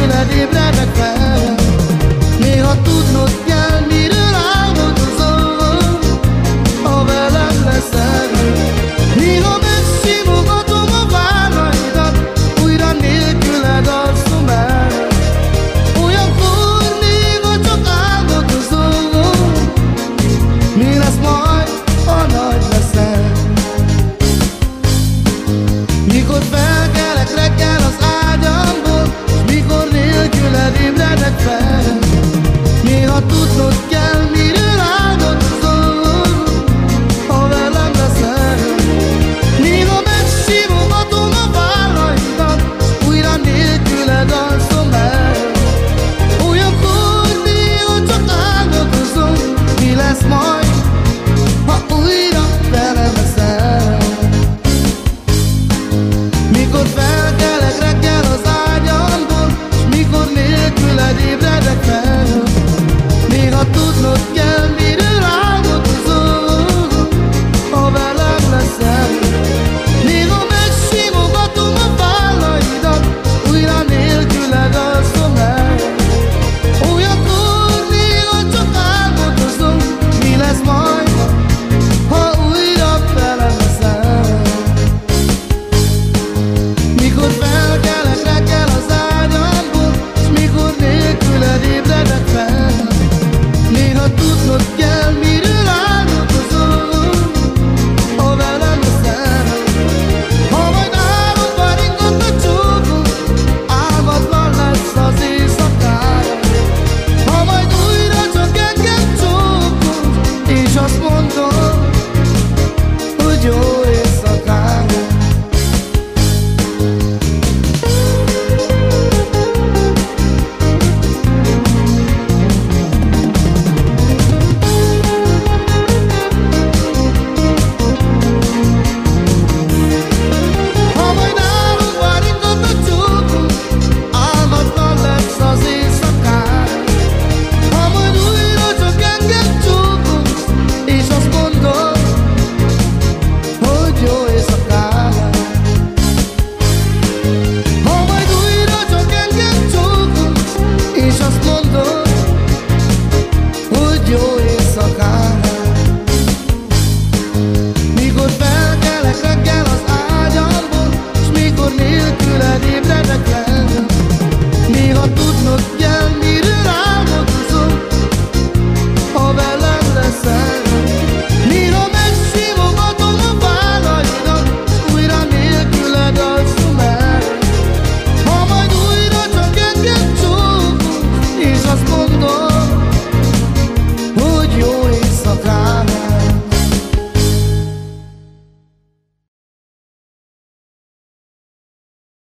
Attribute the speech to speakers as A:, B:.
A: tőled ébredek fel. Néha tudnod